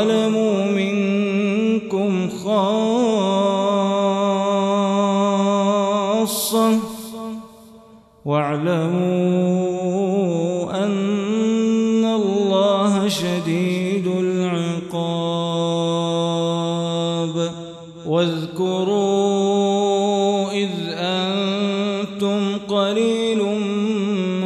ظلموا منكم خاصة واعلموا أن الله شديد العقاب واذكروا إذ أنتم قليل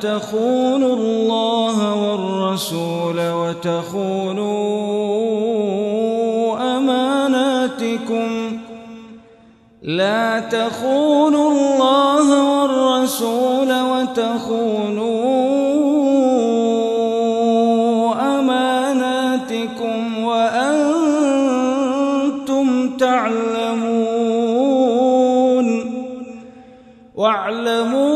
تخونوا الله والرسول وتخونوا أماناتكم. لا تخونوا الله والرسول وتخونوا أماناتكم وأنتم تعلمون. واعلموا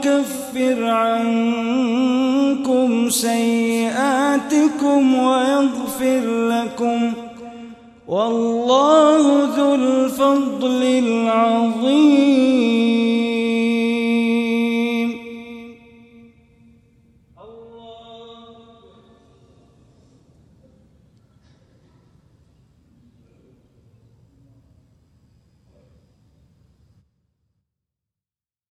يكفر عنكم سيئاتكم ويغفر لكم. والله ذو الفضل